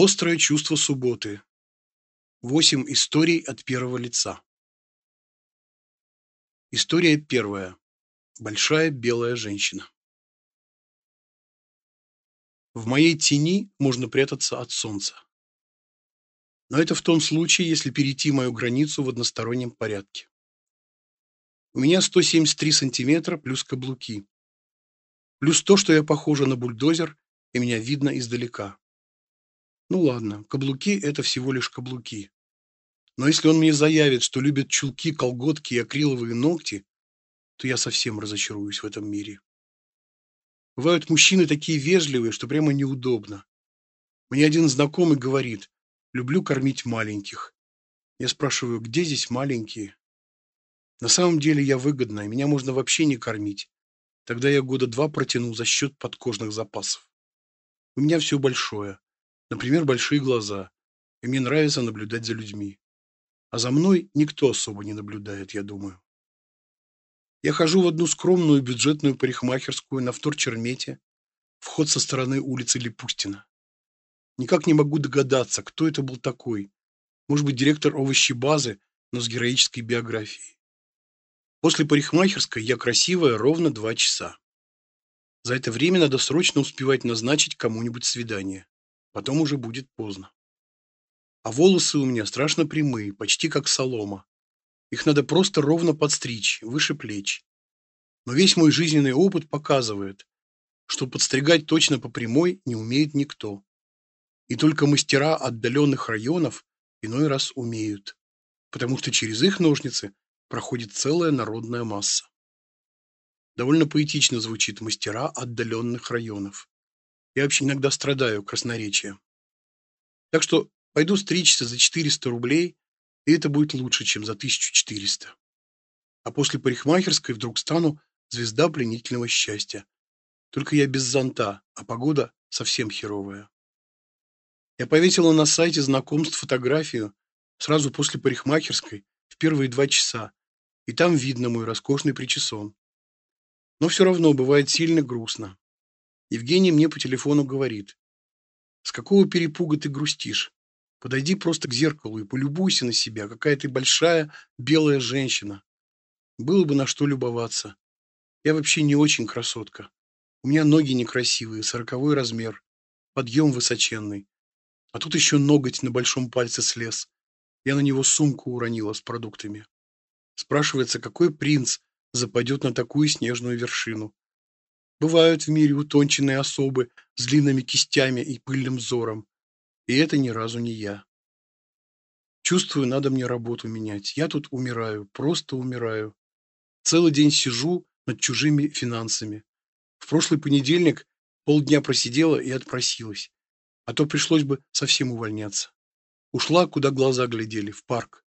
Острое чувство субботы. Восемь историй от первого лица. История первая. Большая белая женщина. В моей тени можно прятаться от солнца. Но это в том случае, если перейти мою границу в одностороннем порядке. У меня 173 сантиметра плюс каблуки. Плюс то, что я похожа на бульдозер, и меня видно издалека. Ну ладно, каблуки – это всего лишь каблуки. Но если он мне заявит, что любит чулки, колготки и акриловые ногти, то я совсем разочаруюсь в этом мире. Бывают мужчины такие вежливые, что прямо неудобно. Мне один знакомый говорит, люблю кормить маленьких. Я спрашиваю, где здесь маленькие? На самом деле я выгодная, меня можно вообще не кормить. Тогда я года два протяну за счет подкожных запасов. У меня все большое. Например, большие глаза. И мне нравится наблюдать за людьми. А за мной никто особо не наблюдает, я думаю. Я хожу в одну скромную бюджетную парикмахерскую на вторчермете, вход со стороны улицы Липустина. Никак не могу догадаться, кто это был такой. Может быть, директор овощебазы, но с героической биографией. После парикмахерской я красивая ровно два часа. За это время надо срочно успевать назначить кому-нибудь свидание. Потом уже будет поздно. А волосы у меня страшно прямые, почти как солома. Их надо просто ровно подстричь, выше плеч. Но весь мой жизненный опыт показывает, что подстригать точно по прямой не умеет никто. И только мастера отдаленных районов иной раз умеют, потому что через их ножницы проходит целая народная масса. Довольно поэтично звучит «мастера отдаленных районов». Я вообще иногда страдаю красноречием. Так что пойду стричься за 400 рублей, и это будет лучше, чем за 1400. А после парикмахерской вдруг стану звезда пленительного счастья. Только я без зонта, а погода совсем херовая. Я повесила на сайте знакомств фотографию сразу после парикмахерской в первые два часа, и там видно мой роскошный причесон. Но все равно бывает сильно грустно. Евгений мне по телефону говорит. С какого перепуга ты грустишь? Подойди просто к зеркалу и полюбуйся на себя, какая ты большая белая женщина. Было бы на что любоваться. Я вообще не очень красотка. У меня ноги некрасивые, сороковой размер, подъем высоченный. А тут еще ноготь на большом пальце слез. Я на него сумку уронила с продуктами. Спрашивается, какой принц западет на такую снежную вершину. Бывают в мире утонченные особы с длинными кистями и пыльным взором. И это ни разу не я. Чувствую, надо мне работу менять. Я тут умираю, просто умираю. Целый день сижу над чужими финансами. В прошлый понедельник полдня просидела и отпросилась. А то пришлось бы совсем увольняться. Ушла, куда глаза глядели, в парк.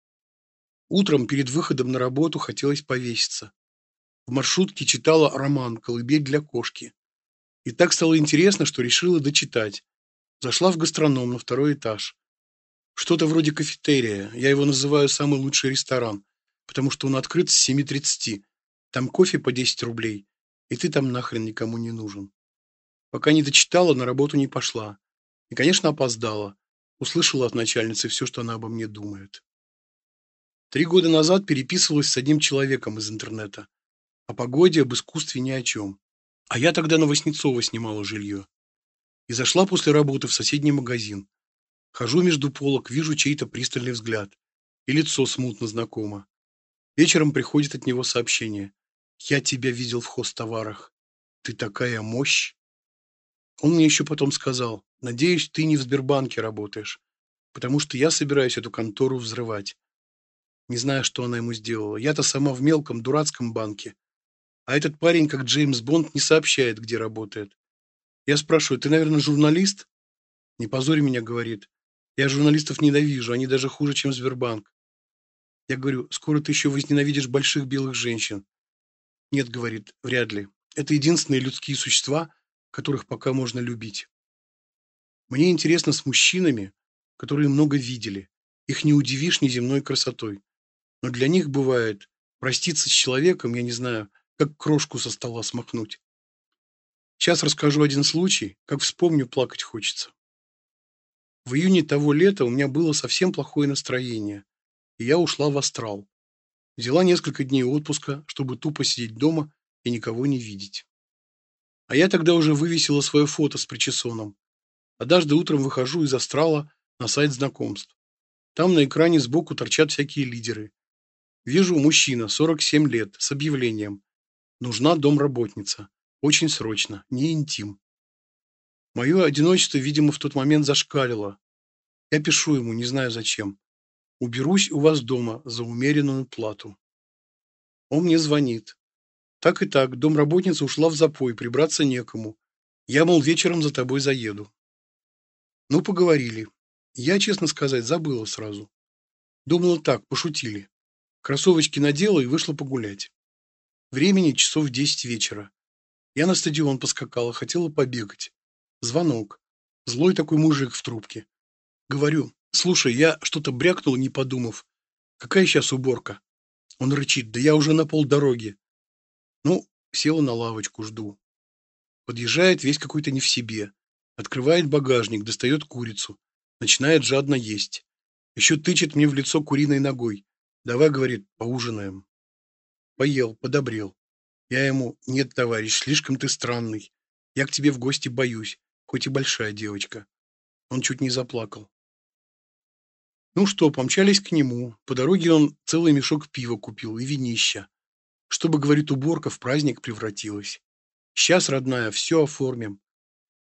Утром перед выходом на работу хотелось повеситься. В маршрутке читала роман «Колыбель для кошки». И так стало интересно, что решила дочитать. Зашла в гастроном на второй этаж. Что-то вроде кафетерия. Я его называю самый лучший ресторан, потому что он открыт с 7.30. Там кофе по 10 рублей, и ты там нахрен никому не нужен. Пока не дочитала, на работу не пошла. И, конечно, опоздала. Услышала от начальницы все, что она обо мне думает. Три года назад переписывалась с одним человеком из интернета. О погоде, об искусстве ни о чем. А я тогда на Васнецова снимала жилье. И зашла после работы в соседний магазин. Хожу между полок, вижу чей-то пристальный взгляд. И лицо смутно знакомо. Вечером приходит от него сообщение. «Я тебя видел в хозтоварах. Ты такая мощь!» Он мне еще потом сказал. «Надеюсь, ты не в Сбербанке работаешь, потому что я собираюсь эту контору взрывать». Не знаю, что она ему сделала. Я-то сама в мелком, дурацком банке. А этот парень, как Джеймс Бонд, не сообщает, где работает. Я спрашиваю, ты, наверное, журналист? Не позорь меня, говорит. Я журналистов ненавижу, они даже хуже, чем Сбербанк. Я говорю, скоро ты еще возненавидишь больших белых женщин. Нет, говорит, вряд ли. Это единственные людские существа, которых пока можно любить. Мне интересно с мужчинами, которые много видели. Их не удивишь неземной красотой. Но для них бывает проститься с человеком, я не знаю, как крошку со стола смахнуть. Сейчас расскажу один случай, как вспомню, плакать хочется. В июне того лета у меня было совсем плохое настроение, и я ушла в астрал. Взяла несколько дней отпуска, чтобы тупо сидеть дома и никого не видеть. А я тогда уже вывесила свое фото с причесоном. Однажды утром выхожу из астрала на сайт знакомств. Там на экране сбоку торчат всякие лидеры. Вижу мужчина, 47 лет, с объявлением. Нужна домработница. Очень срочно, не интим. Мое одиночество, видимо, в тот момент зашкалило. Я пишу ему, не знаю зачем. Уберусь у вас дома за умеренную плату. Он мне звонит. Так и так, домработница ушла в запой, прибраться некому. Я, мол, вечером за тобой заеду. Ну, поговорили. Я, честно сказать, забыла сразу. Думала так, пошутили. Кроссовочки надела и вышла погулять. Времени часов десять вечера. Я на стадион поскакала, хотела побегать. Звонок. Злой такой мужик в трубке. Говорю, слушай, я что-то брякнул, не подумав. Какая сейчас уборка? Он рычит, да я уже на полдороги. Ну, села на лавочку, жду. Подъезжает весь какой-то не в себе. Открывает багажник, достает курицу. Начинает жадно есть. Еще тычет мне в лицо куриной ногой. Давай, говорит, поужинаем. Поел, подобрел. Я ему, нет, товарищ, слишком ты странный. Я к тебе в гости боюсь хоть и большая девочка. Он чуть не заплакал. Ну что, помчались к нему. По дороге он целый мешок пива купил и винища. Чтобы, говорит, уборка в праздник превратилась. Сейчас, родная, все оформим.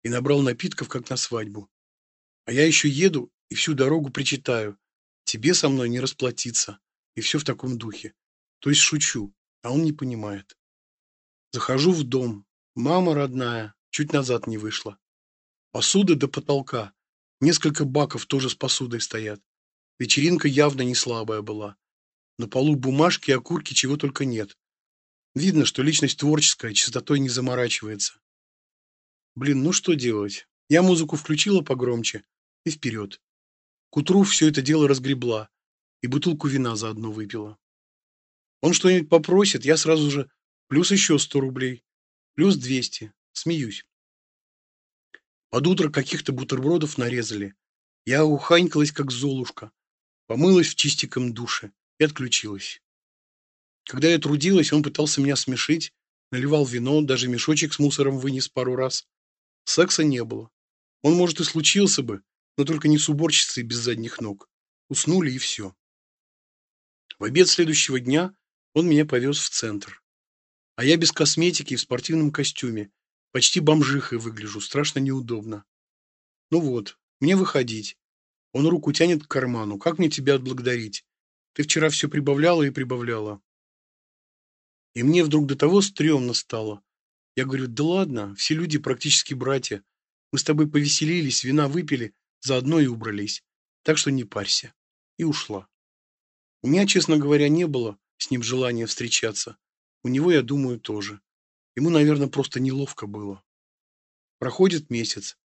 И набрал напитков, как на свадьбу. А я еще еду и всю дорогу причитаю. Тебе со мной не расплатиться. И все в таком духе. То есть шучу, а он не понимает. Захожу в дом. Мама родная, чуть назад не вышла. Посуды до потолка. Несколько баков тоже с посудой стоят. Вечеринка явно не слабая была. На полу бумажки, окурки, чего только нет. Видно, что личность творческая, чистотой не заморачивается. Блин, ну что делать? Я музыку включила погромче и вперед. К утру все это дело разгребла и бутылку вина заодно выпила. Он что-нибудь попросит, я сразу же плюс еще сто рублей, плюс двести. Смеюсь. Под утро каких-то бутербродов нарезали. Я уханькалась, как золушка. Помылась в чистиком душе и отключилась. Когда я трудилась, он пытался меня смешить, наливал вино, даже мешочек с мусором вынес пару раз. Секса не было. Он, может, и случился бы, но только не с уборщицей без задних ног. Уснули и все. В обед следующего дня он меня повез в центр. А я без косметики и в спортивном костюме, Почти бомжихой выгляжу, страшно неудобно. Ну вот, мне выходить. Он руку тянет к карману. Как мне тебя отблагодарить? Ты вчера все прибавляла и прибавляла. И мне вдруг до того стрёмно стало. Я говорю, да ладно, все люди практически братья. Мы с тобой повеселились, вина выпили, заодно и убрались. Так что не парься. И ушла. У меня, честно говоря, не было с ним желания встречаться. У него, я думаю, тоже. Ему, наверное, просто неловко было. Проходит месяц.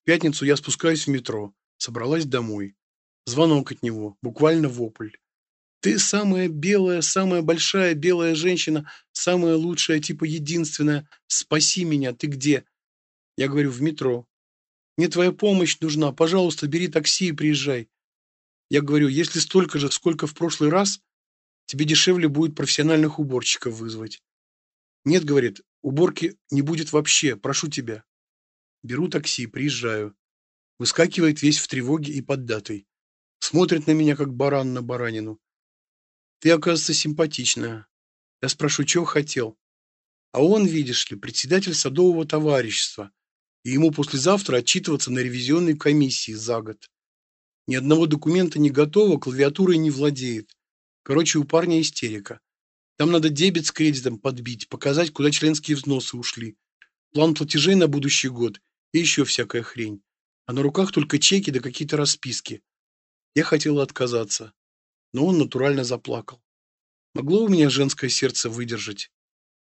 В пятницу я спускаюсь в метро, собралась домой. Звонок от него, буквально вопль. Ты самая белая, самая большая белая женщина, самая лучшая, типа единственная. Спаси меня, ты где? Я говорю, в метро. Мне твоя помощь нужна, пожалуйста, бери такси и приезжай. Я говорю, если столько же, сколько в прошлый раз, тебе дешевле будет профессиональных уборщиков вызвать. Нет, говорит, уборки не будет вообще, прошу тебя. Беру такси, приезжаю. Выскакивает весь в тревоге и поддатый. Смотрит на меня, как баран на баранину. Ты, оказывается, симпатичная. Я спрошу, чего хотел. А он, видишь ли, председатель садового товарищества, и ему послезавтра отчитываться на ревизионной комиссии за год. Ни одного документа не готово, клавиатурой не владеет. Короче, у парня истерика. Там надо дебет с кредитом подбить, показать, куда членские взносы ушли, план платежей на будущий год и еще всякая хрень. А на руках только чеки да какие-то расписки. Я хотела отказаться, но он натурально заплакал. Могло у меня женское сердце выдержать?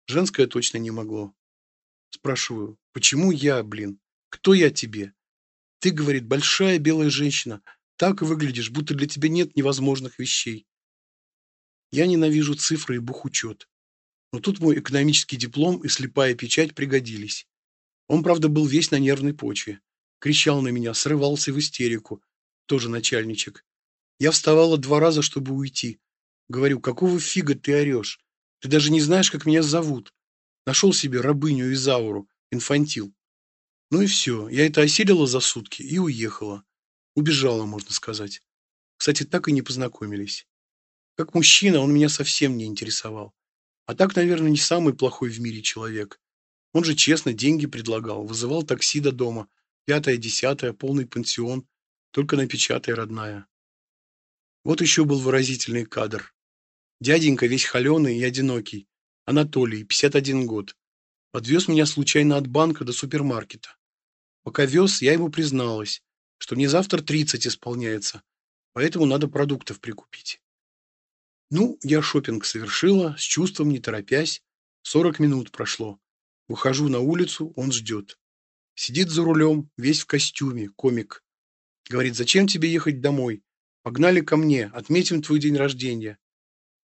Женское точно не могло. Спрашиваю, почему я, блин? Кто я тебе? Ты, говорит, большая белая женщина. Так выглядишь, будто для тебя нет невозможных вещей. Я ненавижу цифры и бухучет. Но тут мой экономический диплом и слепая печать пригодились. Он, правда, был весь на нервной почве. Кричал на меня, срывался в истерику. тоже начальничек. Я вставала два раза, чтобы уйти. Говорю, какого фига ты орешь? Ты даже не знаешь, как меня зовут. Нашел себе рабыню Изауру, инфантил. Ну и все, я это осилила за сутки и уехала. Убежала, можно сказать. Кстати, так и не познакомились. Как мужчина он меня совсем не интересовал. А так, наверное, не самый плохой в мире человек. Он же честно деньги предлагал, вызывал такси до дома. Пятое, десятое, полный пансион. Только напечатай, родная. Вот еще был выразительный кадр. Дяденька весь холеный и одинокий. Анатолий, 51 год. Подвез меня случайно от банка до супермаркета. Пока вез, я ему призналась, что мне завтра 30 исполняется, поэтому надо продуктов прикупить. Ну, я шопинг совершила, с чувством, не торопясь. 40 минут прошло. Выхожу на улицу, он ждет. Сидит за рулем, весь в костюме, комик. Говорит, зачем тебе ехать домой? Погнали ко мне, отметим твой день рождения.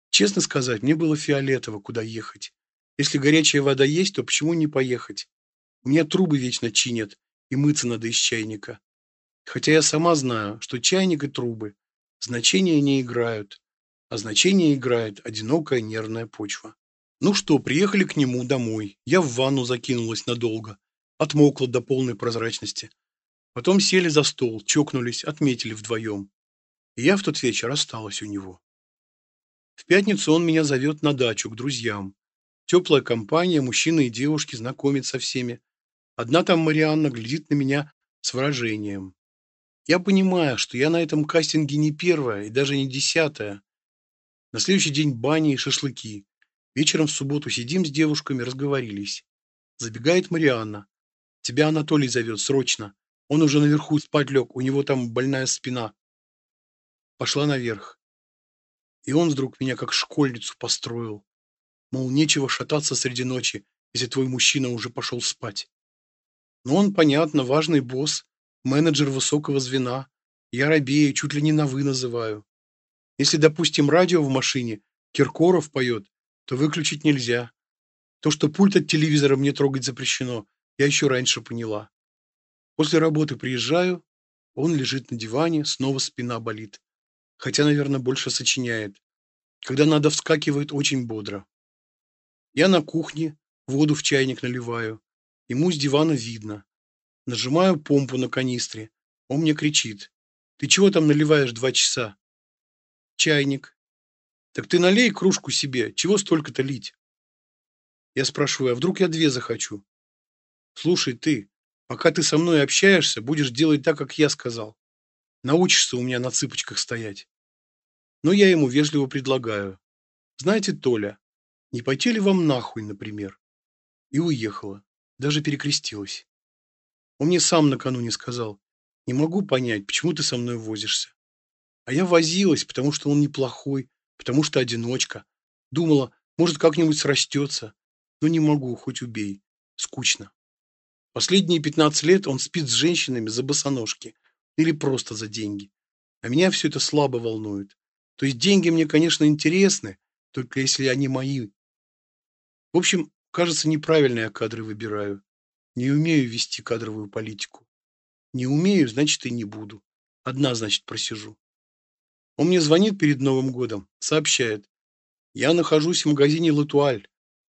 Честно сказать, мне было фиолетово, куда ехать. Если горячая вода есть, то почему не поехать? Меня трубы вечно чинят, и мыться надо из чайника. Хотя я сама знаю, что чайник и трубы значения не играют, а значение играет одинокая нервная почва. Ну что, приехали к нему домой. Я в ванну закинулась надолго, отмокла до полной прозрачности. Потом сели за стол, чокнулись, отметили вдвоем. И я в тот вечер осталась у него. В пятницу он меня зовет на дачу к друзьям. Теплая компания, мужчины и девушки знакомят со всеми. Одна там Марианна глядит на меня с выражением. Я понимаю, что я на этом кастинге не первая и даже не десятая. На следующий день бани и шашлыки. Вечером в субботу сидим с девушками, разговорились. Забегает Марианна. Тебя Анатолий зовет, срочно. Он уже наверху спать лег, у него там больная спина. Пошла наверх. И он вдруг меня как школьницу построил. Мол, нечего шататься среди ночи, если твой мужчина уже пошел спать. Но он, понятно, важный босс, менеджер высокого звена. Я робею, чуть ли не на «вы» называю. Если, допустим, радио в машине, Киркоров поет, то выключить нельзя. То, что пульт от телевизора мне трогать запрещено, я еще раньше поняла. После работы приезжаю, он лежит на диване, снова спина болит. Хотя, наверное, больше сочиняет. Когда надо, вскакивает очень бодро. Я на кухне, воду в чайник наливаю. Ему с дивана видно. Нажимаю помпу на канистре. Он мне кричит. Ты чего там наливаешь два часа? Чайник. Так ты налей кружку себе. Чего столько-то лить? Я спрашиваю, а вдруг я две захочу? Слушай, ты, пока ты со мной общаешься, будешь делать так, как я сказал. Научишься у меня на цыпочках стоять. Но я ему вежливо предлагаю. Знаете, Толя, не пойти ли вам нахуй, например? И уехала. Даже перекрестилась. Он мне сам накануне сказал, не могу понять, почему ты со мной возишься. А я возилась, потому что он неплохой, потому что одиночка. Думала, может, как-нибудь срастется. Но не могу, хоть убей. Скучно. Последние 15 лет он спит с женщинами за босоножки или просто за деньги. А меня все это слабо волнует. То есть деньги мне, конечно, интересны, только если они мои. В общем, кажется, неправильно я кадры выбираю. Не умею вести кадровую политику. Не умею, значит и не буду. Одна, значит, просижу. Он мне звонит перед Новым годом, сообщает. Я нахожусь в магазине «Латуаль».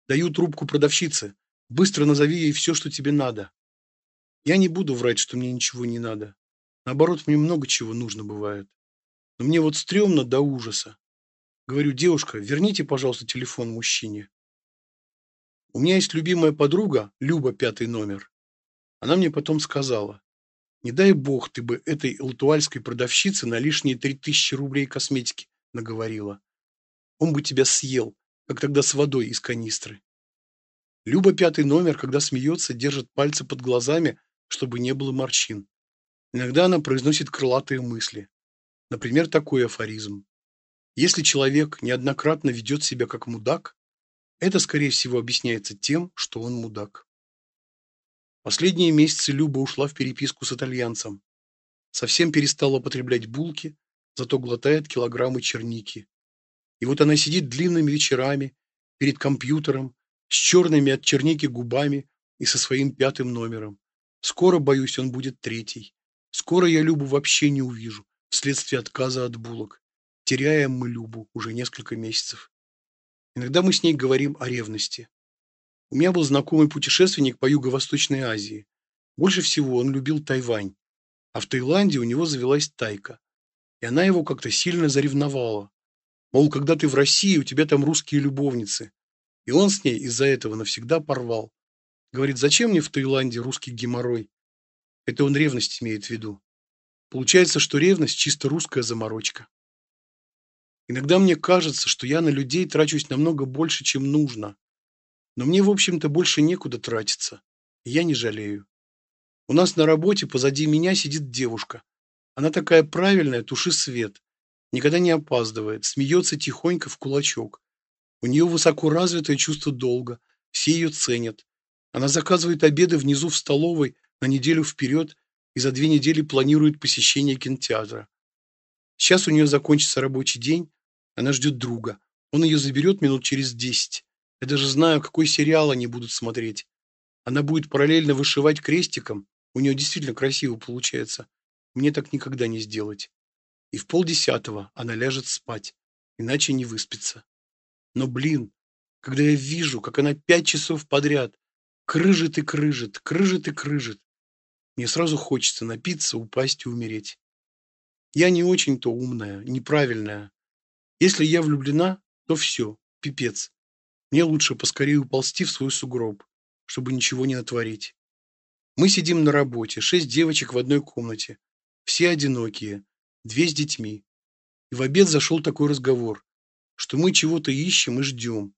Даю трубку продавщице. Быстро назови ей все, что тебе надо. Я не буду врать, что мне ничего не надо. Наоборот, мне много чего нужно бывает. Но мне вот стрёмно до ужаса. Говорю, девушка, верните, пожалуйста, телефон мужчине. У меня есть любимая подруга, Люба, пятый номер. Она мне потом сказала, не дай бог ты бы этой латуальской продавщице на лишние три тысячи рублей косметики наговорила. Он бы тебя съел, как тогда с водой из канистры. Люба пятый номер, когда смеется, держит пальцы под глазами, чтобы не было морщин. Иногда она произносит крылатые мысли. Например, такой афоризм. Если человек неоднократно ведет себя как мудак, это, скорее всего, объясняется тем, что он мудак. Последние месяцы Люба ушла в переписку с итальянцем. Совсем перестала употреблять булки, зато глотает килограммы черники. И вот она сидит длинными вечерами перед компьютером с черными от черники губами и со своим пятым номером. Скоро, боюсь, он будет третий. Скоро я Любу вообще не увижу. вследствие отказа от булок. Теряем мы Любу уже несколько месяцев. Иногда мы с ней говорим о ревности. У меня был знакомый путешественник по Юго-Восточной Азии. Больше всего он любил Тайвань. А в Таиланде у него завелась тайка. И она его как-то сильно заревновала. Мол, когда ты в России, у тебя там русские любовницы. И он с ней из-за этого навсегда порвал. Говорит, зачем мне в Таиланде русский геморрой? Это он ревность имеет в виду. Получается, что ревность чисто русская заморочка. Иногда мне кажется, что я на людей трачусь намного больше, чем нужно. Но мне, в общем-то, больше некуда тратиться. Я не жалею. У нас на работе позади меня сидит девушка. Она такая правильная, туши свет. Никогда не опаздывает, смеется тихонько в кулачок. У нее высоко развитое чувство долга. Все ее ценят. Она заказывает обеды внизу в столовой на неделю вперед и за две недели планирует посещение кинотеатра. Сейчас у нее закончится рабочий день, она ждет друга. Он ее заберет минут через десять. Я даже знаю, какой сериал они будут смотреть. Она будет параллельно вышивать крестиком. У нее действительно красиво получается. Мне так никогда не сделать. И в полдесятого она ляжет спать, иначе не выспится. Но, блин, когда я вижу, как она пять часов подряд крыжит и крыжит, крыжит и крыжит, мне сразу хочется напиться, упасть и умереть. Я не очень-то умная, неправильная. Если я влюблена, то все, пипец. Мне лучше поскорее уползти в свой сугроб, чтобы ничего не натворить. Мы сидим на работе, шесть девочек в одной комнате. Все одинокие, две с детьми. И в обед зашел такой разговор, что мы чего-то ищем и ждем.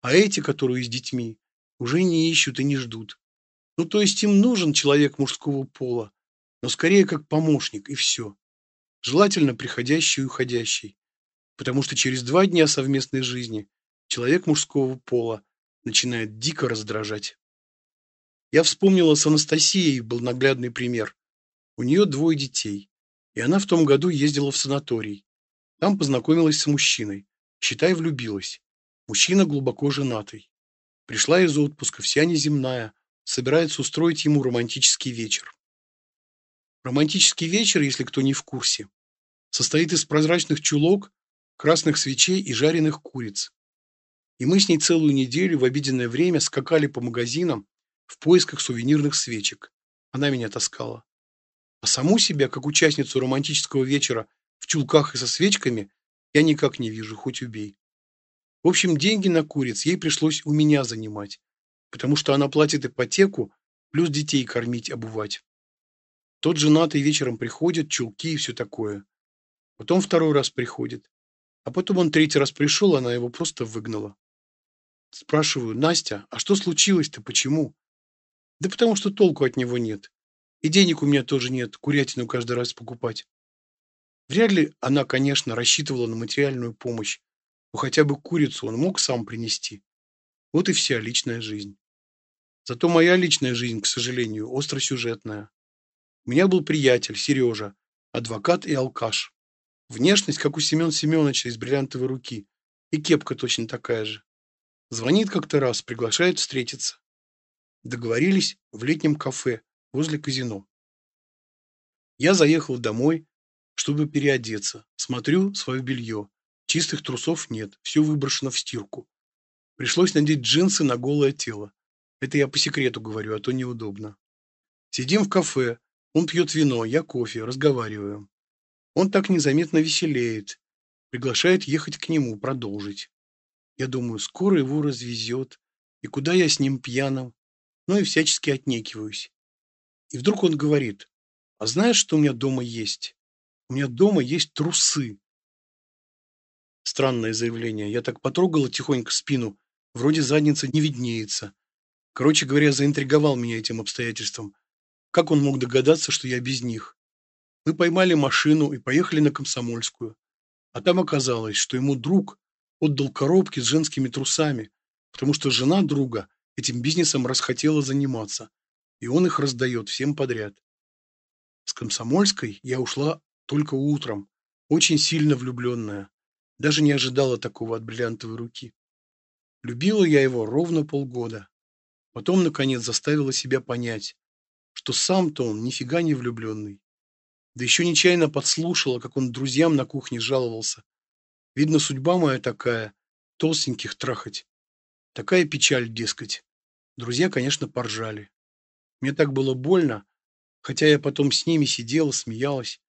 А эти, которые с детьми, уже не ищут и не ждут. Ну, то есть им нужен человек мужского пола, но скорее как помощник, и все. Желательно приходящий и уходящий потому что через два дня совместной жизни человек мужского пола начинает дико раздражать. Я вспомнила с Анастасией, был наглядный пример. У нее двое детей, и она в том году ездила в санаторий. Там познакомилась с мужчиной. Считай, влюбилась. Мужчина глубоко женатый. Пришла из отпуска, вся неземная, собирается устроить ему романтический вечер. Романтический вечер, если кто не в курсе, состоит из прозрачных чулок, красных свечей и жареных куриц. И мы с ней целую неделю в обеденное время скакали по магазинам в поисках сувенирных свечек. Она меня таскала. А саму себя, как участницу романтического вечера в чулках и со свечками, я никак не вижу, хоть убей. В общем, деньги на куриц ей пришлось у меня занимать, потому что она платит ипотеку, плюс детей кормить, обувать. Тот женатый вечером приходит, чулки и все такое. Потом второй раз приходит. А потом он третий раз пришел, она его просто выгнала. Спрашиваю, Настя, а что случилось-то, почему? Да потому что толку от него нет. И денег у меня тоже нет, курятину каждый раз покупать. Вряд ли она, конечно, рассчитывала на материальную помощь, но хотя бы курицу он мог сам принести. Вот и вся личная жизнь. Зато моя личная жизнь, к сожалению, остросюжетная. У меня был приятель, Сережа, адвокат и алкаш. Внешность, как у Семен Семеновича из бриллиантовой руки. И кепка точно такая же. Звонит как-то раз, приглашает встретиться. Договорились в летнем кафе возле казино. Я заехал домой, чтобы переодеться. Смотрю свое белье. Чистых трусов нет, все выброшено в стирку. Пришлось надеть джинсы на голое тело. Это я по секрету говорю, а то неудобно. Сидим в кафе, он пьет вино, я кофе, разговариваем. Он так незаметно веселеет. Приглашает ехать к нему, продолжить. Я думаю, скоро его развезет. И куда я с ним пьяным? Ну и всячески отнекиваюсь. И вдруг он говорит, а знаешь, что у меня дома есть? У меня дома есть трусы. Странное заявление. Я так потрогала тихонько спину. Вроде задница не виднеется. Короче говоря, заинтриговал меня этим обстоятельством. Как он мог догадаться, что я без них? Мы поймали машину и поехали на Комсомольскую. А там оказалось, что ему друг отдал коробки с женскими трусами, потому что жена друга этим бизнесом расхотела заниматься, и он их раздает всем подряд. С Комсомольской я ушла только утром, очень сильно влюбленная. Даже не ожидала такого от бриллиантовой руки. Любила я его ровно полгода. Потом, наконец, заставила себя понять, что сам-то он нифига не влюбленный. Да еще нечаянно подслушала, как он друзьям на кухне жаловался. Видно, судьба моя такая, толстеньких трахать. Такая печаль, дескать. Друзья, конечно, поржали. Мне так было больно, хотя я потом с ними сидела, смеялась.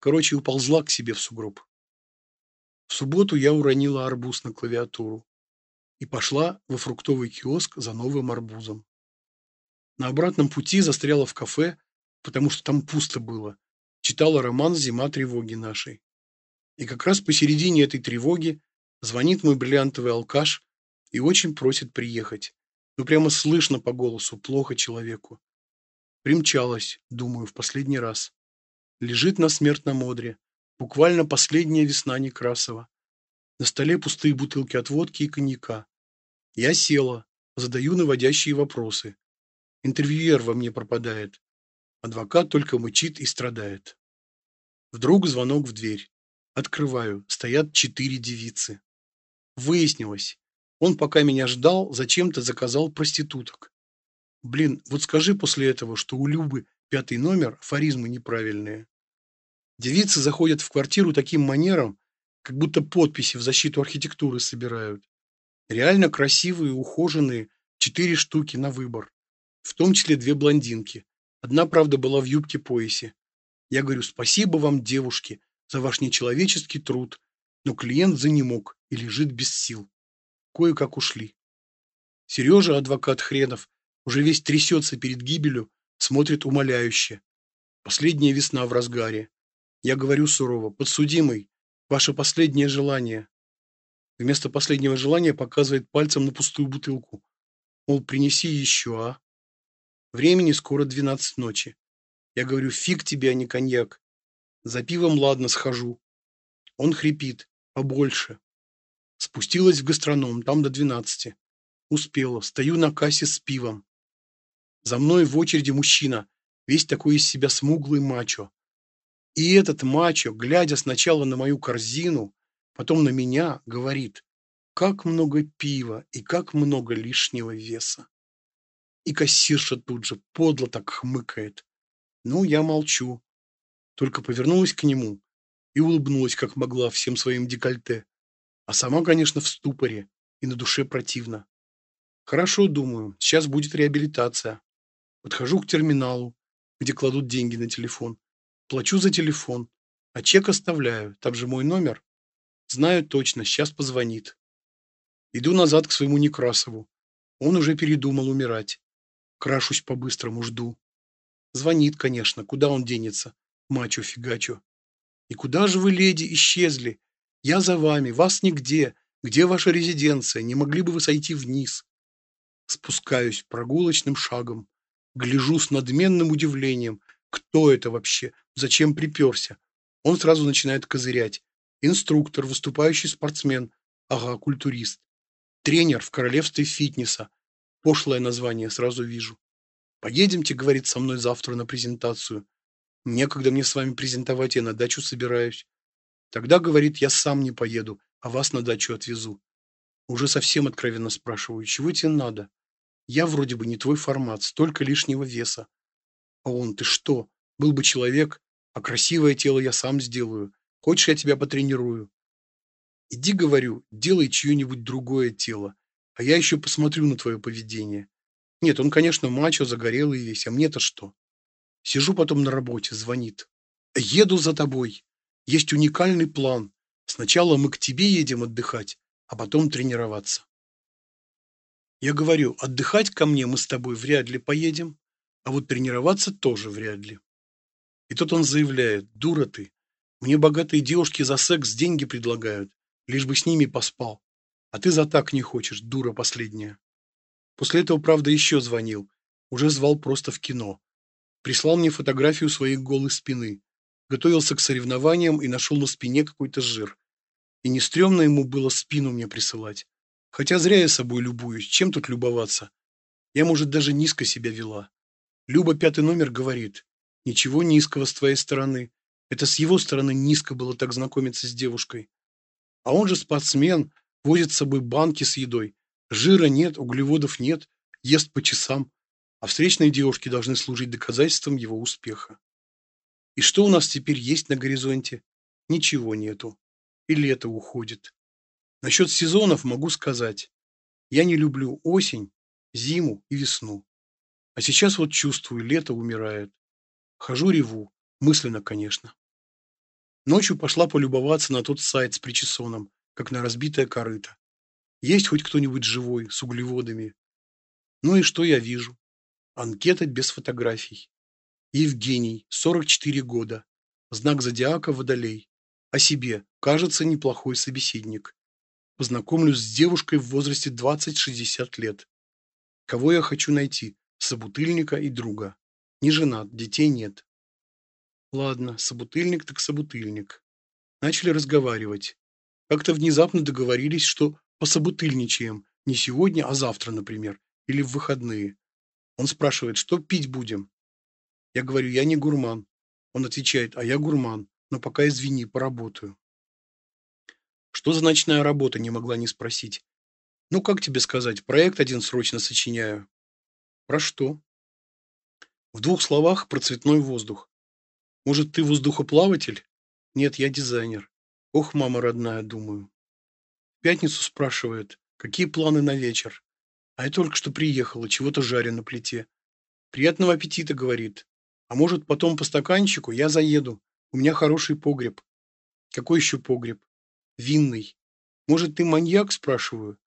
Короче, уползла к себе в сугроб. В субботу я уронила арбуз на клавиатуру и пошла во фруктовый киоск за новым арбузом. На обратном пути застряла в кафе, потому что там пусто было. Читала роман «Зима тревоги нашей». И как раз посередине этой тревоги звонит мой бриллиантовый алкаш и очень просит приехать. Ну, прямо слышно по голосу, плохо человеку. Примчалась, думаю, в последний раз. Лежит на смертном одре, Буквально последняя весна Некрасова. На столе пустые бутылки от водки и коньяка. Я села, задаю наводящие вопросы. Интервьюер во мне пропадает. Адвокат только мычит и страдает. Вдруг звонок в дверь. Открываю. Стоят четыре девицы. Выяснилось. Он, пока меня ждал, зачем-то заказал проституток. Блин, вот скажи после этого, что у Любы пятый номер, афоризмы неправильные. Девицы заходят в квартиру таким манером, как будто подписи в защиту архитектуры собирают. Реально красивые, ухоженные, четыре штуки на выбор. В том числе две блондинки. Одна, правда, была в юбке-поясе. Я говорю, спасибо вам, девушки, за ваш нечеловеческий труд. Но клиент занемог и лежит без сил. Кое-как ушли. Сережа, адвокат хренов, уже весь трясется перед гибелью, смотрит умоляюще. Последняя весна в разгаре. Я говорю сурово, подсудимый, ваше последнее желание. Вместо последнего желания показывает пальцем на пустую бутылку. Мол, принеси еще, а? Времени скоро 12 ночи. Я говорю, фиг тебе, а не коньяк. За пивом ладно, схожу. Он хрипит, побольше. Спустилась в гастроном, там до 12. Успела, стою на кассе с пивом. За мной в очереди мужчина, весь такой из себя смуглый мачо. И этот мачо, глядя сначала на мою корзину, потом на меня, говорит, как много пива и как много лишнего веса. И кассирша тут же подло так хмыкает. Ну, я молчу. Только повернулась к нему и улыбнулась, как могла, всем своим декольте. А сама, конечно, в ступоре и на душе противно. Хорошо, думаю, сейчас будет реабилитация. Подхожу к терминалу, где кладут деньги на телефон. Плачу за телефон, а чек оставляю, там же мой номер. Знаю точно, сейчас позвонит. Иду назад к своему Некрасову. Он уже передумал умирать. Крашусь по-быстрому, жду. Звонит, конечно, куда он денется, мачо-фигачо. И куда же вы, леди, исчезли? Я за вами, вас нигде. Где ваша резиденция? Не могли бы вы сойти вниз? Спускаюсь прогулочным шагом. Гляжу с надменным удивлением. Кто это вообще? Зачем приперся? Он сразу начинает козырять. Инструктор, выступающий спортсмен. Ага, культурист. Тренер в королевстве фитнеса. Пошлое название, сразу вижу. Поедемте, говорит, со мной завтра на презентацию. Некогда мне с вами презентовать, я на дачу собираюсь. Тогда, говорит, я сам не поеду, а вас на дачу отвезу. Уже совсем откровенно спрашиваю, чего тебе надо? Я вроде бы не твой формат, столько лишнего веса. А он, ты что, был бы человек, а красивое тело я сам сделаю. Хочешь, я тебя потренирую? Иди, говорю, делай чье-нибудь другое тело, а я еще посмотрю на твое поведение. Нет, он, конечно, мачо, загорелый весь, а мне-то что? Сижу потом на работе, звонит. Еду за тобой. Есть уникальный план. Сначала мы к тебе едем отдыхать, а потом тренироваться. Я говорю, отдыхать ко мне мы с тобой вряд ли поедем, а вот тренироваться тоже вряд ли. И тут он заявляет, дура ты, мне богатые девушки за секс деньги предлагают, лишь бы с ними поспал. А ты за так не хочешь, дура последняя. После этого, правда, еще звонил. Уже звал просто в кино. Прислал мне фотографию своей голой спины. Готовился к соревнованиям и нашел на спине какой-то жир. И не стрёмно ему было спину мне присылать. Хотя зря я собой любуюсь, чем тут любоваться? Я, может, даже низко себя вела. Люба пятый номер говорит, Ничего низкого с твоей стороны. Это с его стороны низко было так знакомиться с девушкой. А он же спортсмен, возит с собой банки с едой. Жира нет, углеводов нет, ест по часам. А встречные девушки должны служить доказательством его успеха. И что у нас теперь есть на горизонте? Ничего нету. И лето уходит. Насчет сезонов могу сказать. Я не люблю осень, зиму и весну. А сейчас вот чувствую, лето умирает. Хожу реву, мысленно, конечно. Ночью пошла полюбоваться на тот сайт с причесоном, как на разбитое корыто. Есть хоть кто-нибудь живой, с углеводами? Ну и что я вижу? Анкета без фотографий. Евгений, 44 года. Знак зодиака Водолей. О себе. Кажется, неплохой собеседник. Познакомлюсь с девушкой в возрасте 20-60 лет. Кого я хочу найти? Собутыльника и друга. Не женат, детей нет. Ладно, собутыльник так собутыльник. Начали разговаривать. Как-то внезапно договорились, что пособутыльничаем. Не сегодня, а завтра, например. Или в выходные. Он спрашивает, что пить будем? Я говорю, я не гурман. Он отвечает, а я гурман, но пока извини, поработаю. Что за ночная работа, не могла не спросить. Ну, как тебе сказать, проект один срочно сочиняю. Про что? В двух словах про цветной воздух. Может, ты воздухоплаватель? Нет, я дизайнер. Ох, мама родная, думаю. В пятницу спрашивает, какие планы на вечер. А я только что приехала, чего-то жарю на плите. Приятного аппетита, говорит. А может, потом по стаканчику я заеду. У меня хороший погреб. Какой еще погреб? Винный. Может, ты маньяк, спрашиваю?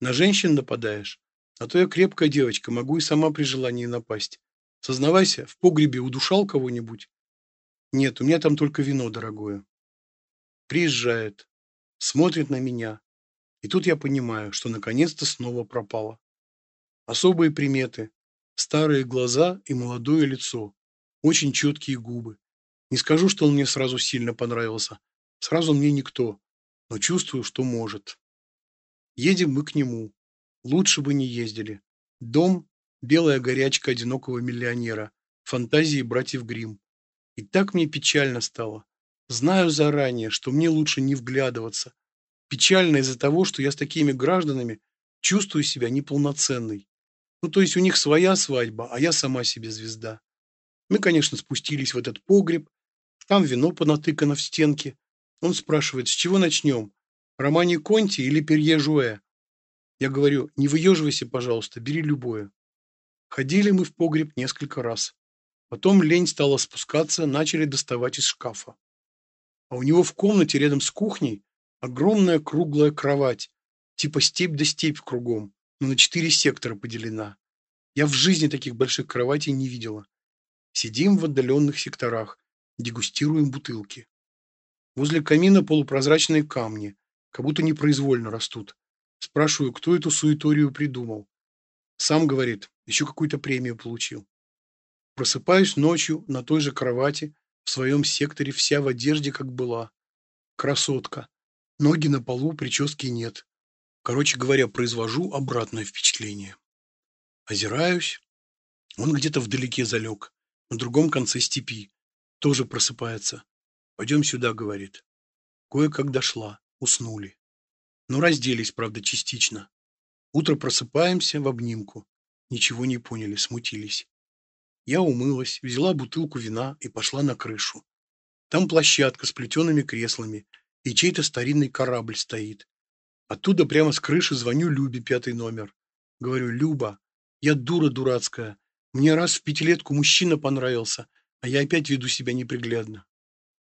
На женщин нападаешь? А то я крепкая девочка, могу и сама при желании напасть. Сознавайся, в погребе удушал кого-нибудь? Нет, у меня там только вино дорогое. Приезжает, смотрит на меня. И тут я понимаю, что наконец-то снова пропала. Особые приметы. Старые глаза и молодое лицо. Очень четкие губы. Не скажу, что он мне сразу сильно понравился. Сразу мне никто. Но чувствую, что может. Едем мы к нему. Лучше бы не ездили. Дом – белая горячка одинокого миллионера. Фантазии братьев Гримм. И так мне печально стало. Знаю заранее, что мне лучше не вглядываться. Печально из-за того, что я с такими гражданами чувствую себя неполноценной. Ну, то есть у них своя свадьба, а я сама себе звезда. Мы, конечно, спустились в этот погреб. Там вино понатыкано в стенке. Он спрашивает, с чего начнем? Романи Конти или Перье Жуэ? Я говорю, не выеживайся, пожалуйста, бери любое. Ходили мы в погреб несколько раз. Потом лень стала спускаться, начали доставать из шкафа. А у него в комнате рядом с кухней огромная круглая кровать, типа степь да степь кругом, но на четыре сектора поделена. Я в жизни таких больших кроватей не видела. Сидим в отдаленных секторах, дегустируем бутылки. Возле камина полупрозрачные камни, как будто непроизвольно растут. Спрашиваю, кто эту суеторию придумал. Сам говорит, еще какую-то премию получил. Просыпаюсь ночью на той же кровати, в своем секторе, вся в одежде, как была. Красотка. Ноги на полу, прически нет. Короче говоря, произвожу обратное впечатление. Озираюсь. Он где-то вдалеке залег, на другом конце степи. Тоже просыпается. «Пойдем сюда», — говорит. Кое-как дошла. Уснули. Но разделись, правда, частично. Утро просыпаемся в обнимку. Ничего не поняли, смутились. Я умылась, взяла бутылку вина и пошла на крышу. Там площадка с плетеными креслами, и чей-то старинный корабль стоит. Оттуда прямо с крыши звоню Любе, пятый номер. Говорю, Люба, я дура дурацкая. Мне раз в пятилетку мужчина понравился, а я опять веду себя неприглядно.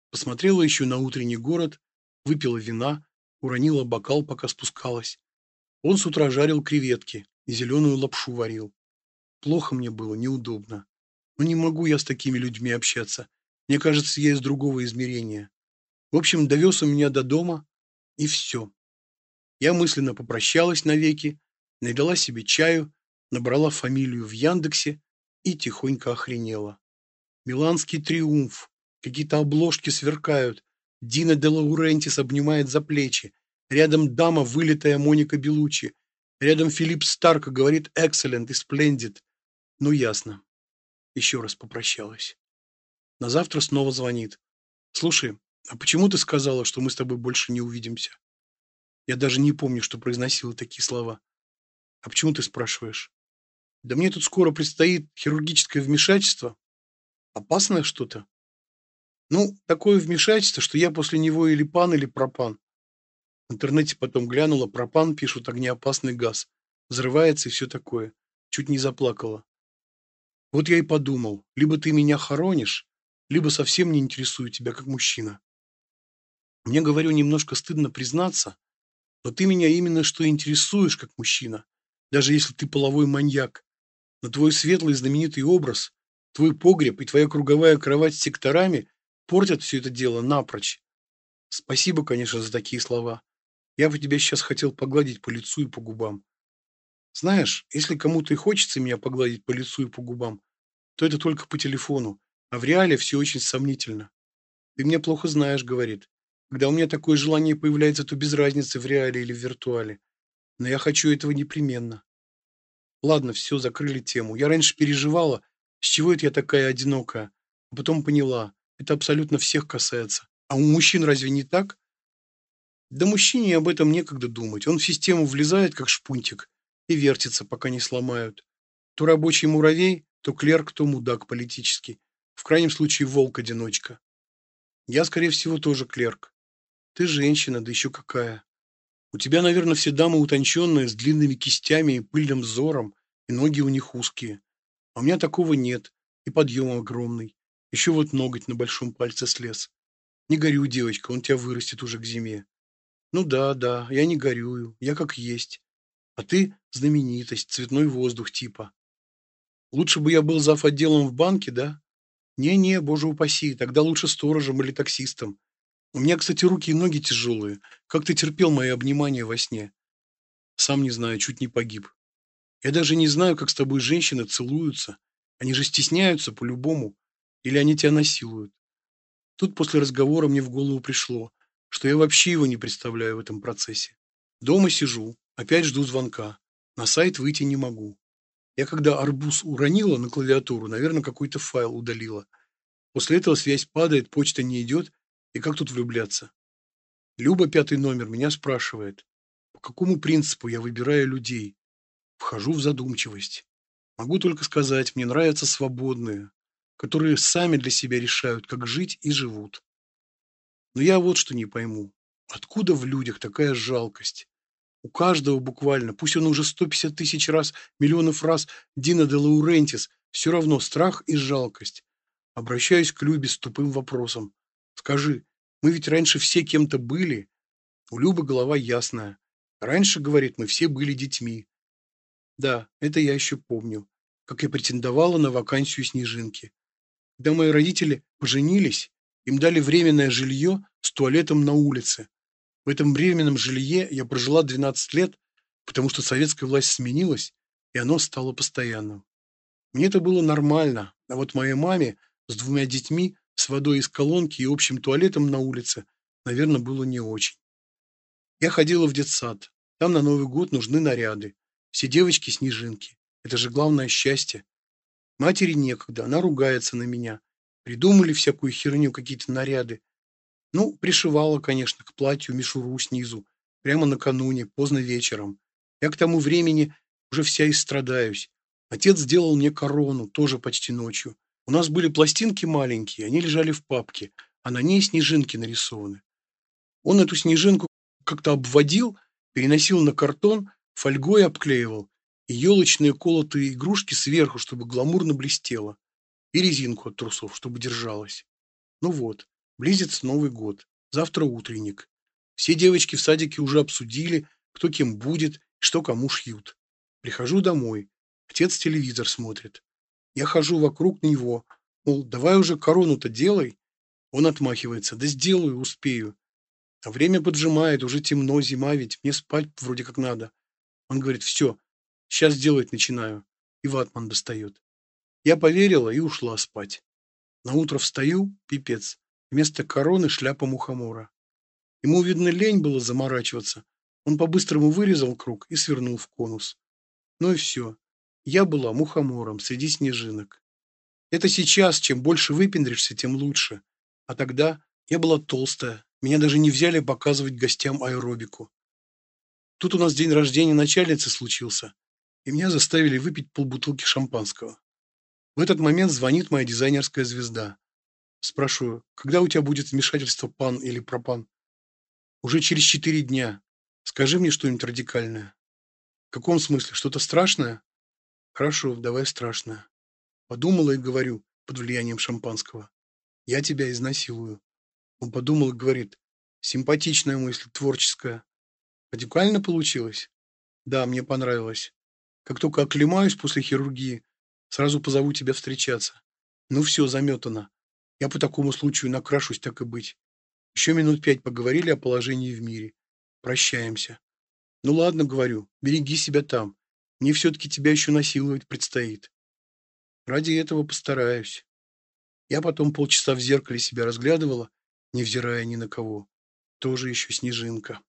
Посмотрела еще на утренний город, выпила вина, уронила бокал, пока спускалась. Он с утра жарил креветки и зеленую лапшу варил. Плохо мне было, неудобно. Но не могу я с такими людьми общаться. Мне кажется, я из другого измерения. В общем, довез он меня до дома, и все. Я мысленно попрощалась навеки, налила себе чаю, набрала фамилию в Яндексе и тихонько охренела. Миланский триумф. Какие-то обложки сверкают. Дина де Лаурентис обнимает за плечи. Рядом дама, вылитая Моника Белучи. Рядом Филипп Старк говорит «excellent» и «splendid». Ну, ясно. Еще раз попрощалась. На завтра снова звонит. «Слушай, а почему ты сказала, что мы с тобой больше не увидимся?» Я даже не помню, что произносила такие слова. «А почему ты спрашиваешь?» «Да мне тут скоро предстоит хирургическое вмешательство. Опасное что-то?» Ну, такое вмешательство, что я после него или пан, или пропан. В интернете потом глянула, пропан пишут огнеопасный газ. Взрывается и все такое. Чуть не заплакала. Вот я и подумал, либо ты меня хоронишь, либо совсем не интересую тебя как мужчина. Мне, говорю, немножко стыдно признаться, но ты меня именно что интересуешь как мужчина, даже если ты половой маньяк. Но твой светлый знаменитый образ, твой погреб и твоя круговая кровать с секторами портят все это дело напрочь. Спасибо, конечно, за такие слова. Я бы тебя сейчас хотел погладить по лицу и по губам. Знаешь, если кому-то и хочется меня погладить по лицу и по губам, то это только по телефону, а в реале все очень сомнительно. Ты меня плохо знаешь, говорит. Когда у меня такое желание появляется, то без разницы в реале или в виртуале. Но я хочу этого непременно. Ладно, все, закрыли тему. Я раньше переживала, с чего это я такая одинокая, а потом поняла, это абсолютно всех касается. А у мужчин разве не так? Да мужчине об этом некогда думать. Он в систему влезает, как шпунтик, и вертится, пока не сломают. То рабочий муравей, то клерк, то мудак политический. В крайнем случае волк-одиночка. Я, скорее всего, тоже клерк. Ты женщина, да еще какая. У тебя, наверное, все дамы утонченные, с длинными кистями и пыльным взором, и ноги у них узкие. А у меня такого нет, и подъем огромный. Еще вот ноготь на большом пальце слез. Не горюй, девочка, он тебя вырастет уже к зиме. Ну да, да, я не горюю, я как есть. А ты знаменитость, цветной воздух типа. Лучше бы я был зав. отделом в банке, да? Не-не, боже упаси, тогда лучше сторожем или таксистом. У меня, кстати, руки и ноги тяжелые. Как ты терпел мои обнимания во сне? Сам не знаю, чуть не погиб. Я даже не знаю, как с тобой женщины целуются. Они же стесняются по-любому. Или они тебя насилуют. Тут после разговора мне в голову пришло, что я вообще его не представляю в этом процессе. Дома сижу, опять жду звонка. На сайт выйти не могу. Я когда арбуз уронила на клавиатуру, наверное, какой-то файл удалила. После этого связь падает, почта не идет, и как тут влюбляться? Люба, пятый номер, меня спрашивает, по какому принципу я выбираю людей. Вхожу в задумчивость. Могу только сказать, мне нравятся свободные, которые сами для себя решают, как жить и живут. Но я вот что не пойму. Откуда в людях такая жалкость? У каждого буквально, пусть он уже 150 тысяч раз, миллионов раз Дина де Лаурентис, все равно страх и жалкость. Обращаюсь к Любе с тупым вопросом. Скажи, мы ведь раньше все кем-то были? У Любы голова ясная. Раньше, говорит, мы все были детьми. Да, это я еще помню, как я претендовала на вакансию Снежинки. Когда мои родители поженились, им дали временное жилье с туалетом на улице. В этом временном жилье я прожила 12 лет, потому что советская власть сменилась, и оно стало постоянным. Мне это было нормально, а вот моей маме с двумя детьми, с водой из колонки и общим туалетом на улице, наверное, было не очень. Я ходила в детсад. Там на Новый год нужны наряды. Все девочки снежинки. Это же главное счастье. Матери некогда, она ругается на меня. Придумали всякую херню, какие-то наряды. Ну, пришивала, конечно, к платью мишуру снизу, прямо накануне, поздно вечером. Я к тому времени уже вся истрадаюсь. Отец сделал мне корону, тоже почти ночью. У нас были пластинки маленькие, они лежали в папке, а на ней снежинки нарисованы. Он эту снежинку как-то обводил, переносил на картон, фольгой обклеивал, и елочные колотые игрушки сверху, чтобы гламурно блестело, и резинку от трусов, чтобы держалась. Ну вот, Близится Новый год. Завтра утренник. Все девочки в садике уже обсудили, кто кем будет, что кому шьют. Прихожу домой. Отец телевизор смотрит. Я хожу вокруг него, мол, давай уже корону-то делай. Он отмахивается, да сделаю, успею. А время поджимает, уже темно, зима ведь, мне спать вроде как надо. Он говорит, все, сейчас делать начинаю. И ватман достает. Я поверила и ушла спать. На утро встаю, пипец. Вместо короны шляпа мухомора. Ему, видно, лень было заморачиваться. Он по-быстрому вырезал круг и свернул в конус. Ну и все. Я была мухомором среди снежинок. Это сейчас, чем больше выпендришься, тем лучше. А тогда я была толстая. Меня даже не взяли показывать гостям аэробику. Тут у нас день рождения начальницы случился, и меня заставили выпить полбутылки шампанского. В этот момент звонит моя дизайнерская звезда. Спрашиваю, когда у тебя будет вмешательство пан или пропан? Уже через четыре дня. Скажи мне что-нибудь радикальное. В каком смысле? Что-то страшное? Хорошо, давай страшное. Подумала и говорю, под влиянием шампанского. Я тебя изнасилую. Он подумал и говорит, симпатичная мысль, творческая. Радикально получилось? Да, мне понравилось. Как только оклемаюсь после хирургии, сразу позову тебя встречаться. Ну все, заметано. Я по такому случаю накрашусь, так и быть. Еще минут пять поговорили о положении в мире. Прощаемся. Ну ладно, говорю, береги себя там. Мне все-таки тебя еще насиловать предстоит. Ради этого постараюсь. Я потом полчаса в зеркале себя разглядывала, невзирая ни на кого. Тоже еще снежинка.